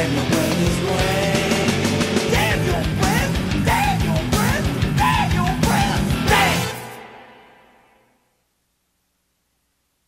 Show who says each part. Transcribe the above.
Speaker 1: and